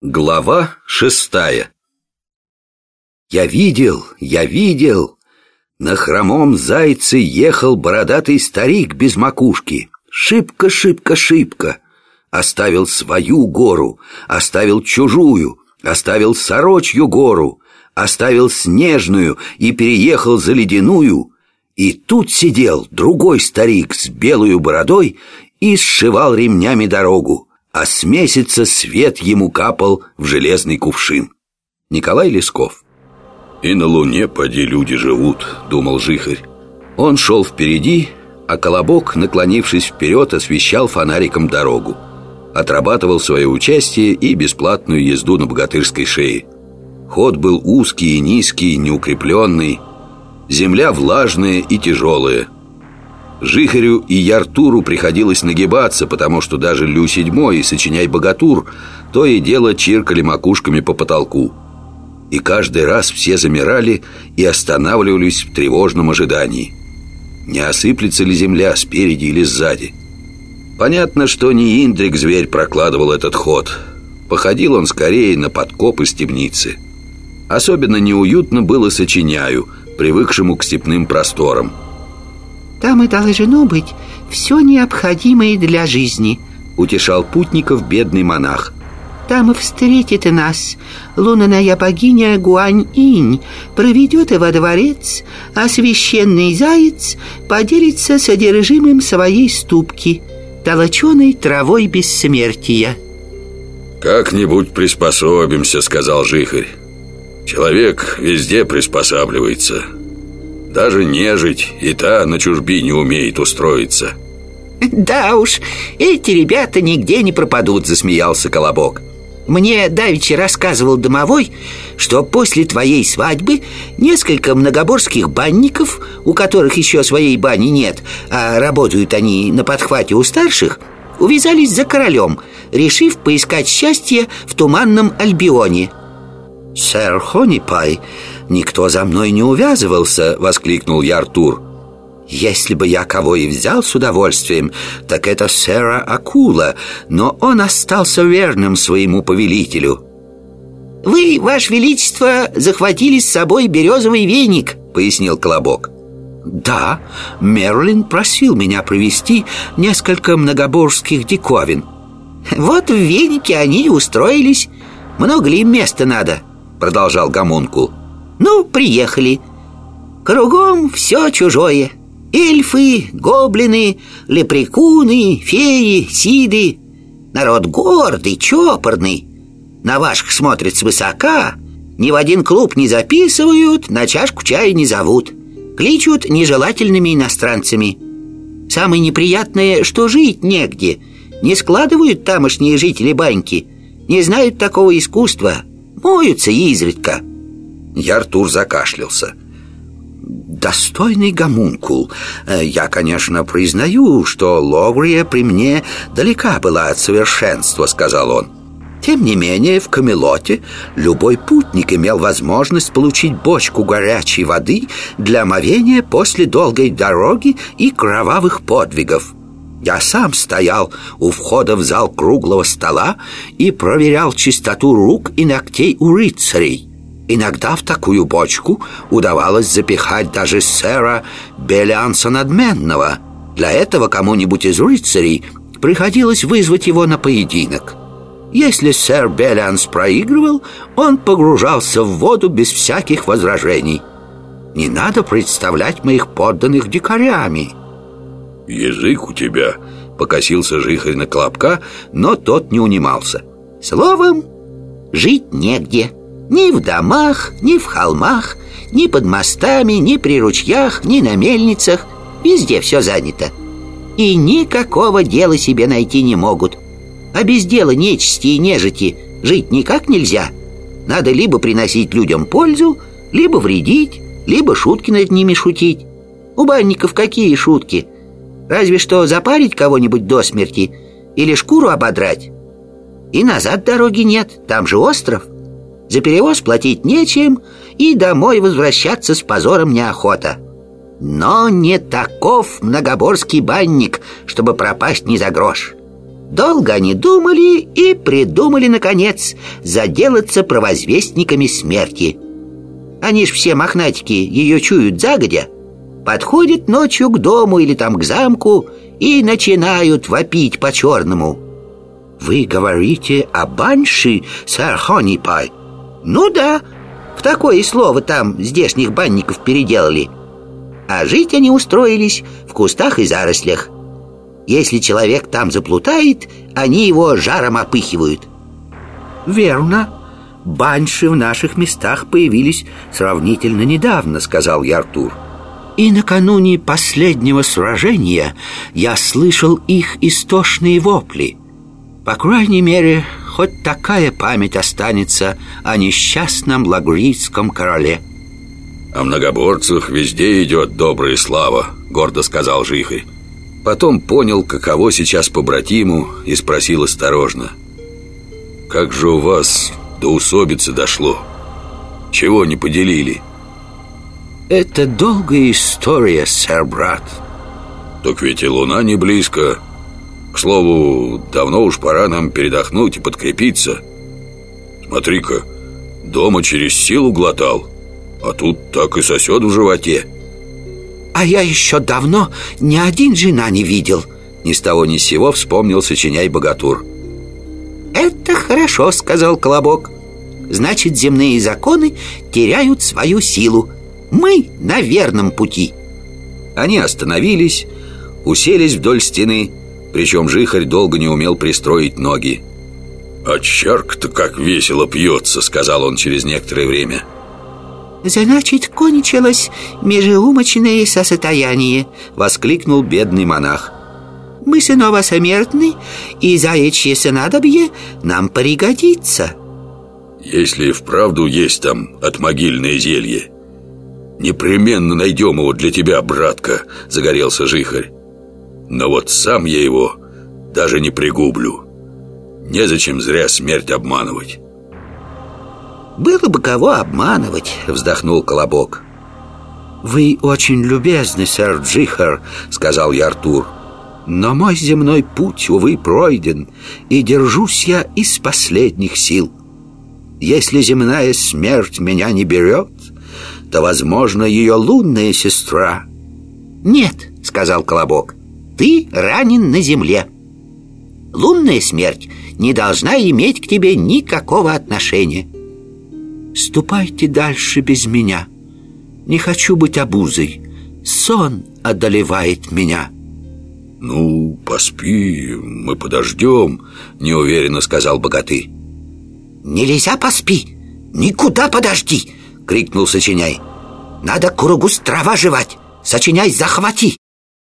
Глава шестая. Я видел, я видел. На хромом зайце ехал бородатый старик без макушки. Шибко, шибко, шибко. Оставил свою гору, оставил чужую Оставил сорочью гору Оставил снежную и переехал за ледяную. И тут сидел другой старик с белую бородой И сшивал ремнями дорогу а с месяца свет ему капал в железный кувшин. Николай Лесков «И на Луне поди люди живут», — думал Жихарь. Он шел впереди, а Колобок, наклонившись вперед, освещал фонариком дорогу. Отрабатывал свое участие и бесплатную езду на богатырской шее. Ход был узкий и низкий, неукрепленный. Земля влажная и тяжелая — Жихарю и Яртуру приходилось нагибаться, потому что даже Лю седьмой и Сочиняй Богатур то и дело чиркали макушками по потолку. И каждый раз все замирали и останавливались в тревожном ожидании. Не осыплется ли земля спереди или сзади? Понятно, что не Индрик зверь прокладывал этот ход. Походил он скорее на подкоп из темницы. Особенно неуютно было Сочиняю, привыкшему к степным просторам. Там и должно быть все необходимое для жизни Утешал путников бедный монах. Там и встретит нас лунная богиня Гуань-инь Проведет его дворец, а священный заяц Поделится содержимым своей ступки Толоченой травой бессмертия. «Как-нибудь приспособимся», — сказал Жихарь. Человек везде приспосабливается даже нежить и та на чужбине умеет устроиться Да уж, эти ребята нигде не пропадут, засмеялся Колобок мне Давичи рассказывал домовой, что после твоей свадьбы несколько многоборских банников, у которых еще своей бани нет, а работают они на подхвате у старших, увязались за королем, решив поискать счастье в туманном Альбионе. «Сэр Хонипай, никто за мной не увязывался!» — воскликнул я Артур. «Если бы я кого и взял с удовольствием, так это сэра Акула, но он остался верным своему повелителю». «Вы, Ваше Величество, захватили с собой березовый веник», — пояснил Колобок. «Да, Мерлин просил меня провести несколько многоборских диковин». «Вот в венике они и устроились. Много ли им места надо?» Продолжал Гомункул. Ну, приехали. Кругом все чужое. Эльфы, гоблины, лепрекуны, феи, сиды. Народ гордый, чопорный. На ваших смотрят свысока. Ни в один клуб не записывают, на чашку чая не зовут. Кличут нежелательными иностранцами. Самое неприятное, что жить негде. Не складывают тамошние жители баньки. Не знают такого искусства Моются изредка. Я Артур закашлялся. Достойный гомункул. Э, Я, конечно, признаю, что Логрия при мне далека была от совершенства, сказал он. Тем не менее, в Камелоте любой путник имел возможность получить бочку горячей воды для омовения после долгой дороги и кровавых подвигов. Я сам стоял у входа в зал круглого стола и проверял чистоту рук и ногтей у рыцарей. Иногда в такую бочку удавалось запихать даже сэра Белианса Надменного. Для этого кому-нибудь из рыцарей приходилось вызвать его на поединок. Если сэр Белианс проигрывал, он погружался в воду без всяких возражений. Не надо представлять моих подданных дикарями. Язык у тебя Покосился жихарь на Клопка, но тот не унимался. Словом, жить негде. Ни в домах, ни в холмах Ни под мостами, ни при ручьях, ни на мельницах. Везде все занято. И никакого дела себе найти не могут. А без дела нечисти и нежити жить никак нельзя. Надо либо приносить людям пользу, либо вредить, либо шутки над ними шутить. У банников какие шутки – Разве что запарить кого-нибудь до смерти Или шкуру ободрать. И назад дороги нет, там же остров. За перевоз платить нечем И домой возвращаться с позором неохота. Но не таков многоборский банник Чтобы пропасть ни за грош. Долго они думали и придумали, наконец, заделаться провозвестниками смерти. Они ж все мохнатики ее чуют загодя, подходят ночью к дому или там к замку и начинают вопить по-черному. «Вы говорите о банши, сэр Хонипай?» «Ну да, в такое слово там здешних банников переделали. А жить они устроились в кустах и зарослях. Если человек там заплутает, они его жаром опыхивают Верно Банши в наших местах появились сравнительно недавно, сказал я Артур И накануне последнего сражения я слышал их истошные вопли По крайней мере, хоть такая память останется о несчастном лагурийском короле О многоборцах везде идет добрая слава, гордо сказал Жихарь Потом понял, каково сейчас побратиму И спросил осторожно Как же у вас до усобицы дошло? Чего не поделили? Это долгая история, сэр, брат. Так ведь и луна не близко. К слову, давно уж пора нам передохнуть и подкрепиться. Смотри-ка, дома через силу глотал А тут так и сосет в животе. А я еще давно ни один жена не видел. Ни с того ни с сего вспомнил сочиняй богатур. Это хорошо, сказал Колобок. Значит, земные законы теряют свою силу Мы на верном пути Они остановились, уселись вдоль стены Причем Жихарь долго не умел пристроить ноги «А чарк-то как весело пьется», — сказал он через некоторое время «Значит, кончилось межеумочное состояние!» — воскликнул бедный монах. «Мы снова смертны, и заячье снадобье нам пригодится!» «Если вправду есть там отмогильное зелье, непременно найдем его для тебя, братка!» — загорелся жихарь. «Но вот сам я его даже не пригублю. Незачем зря смерть обманывать». «Было бы кого обманывать», — вздохнул Колобок. «Вы очень любезны, сэр Джихар», — сказал я Артур. «Но мой земной путь, увы, пройден, и держусь я из последних сил. Если земная смерть меня не берет, то, возможно, ее лунная сестра». «Нет», — сказал Колобок, — «ты ранен на земле. Лунная смерть не должна иметь к тебе никакого отношения». Ступайте дальше без меня. Не хочу быть обузой. Сон одолевает меня. Ну, поспи, мы подождем, неуверенно сказал богатырь. Нельзя поспи, никуда подожди, крикнул Сочиняй. Надо кругу трава жевать, Сочиняй захвати.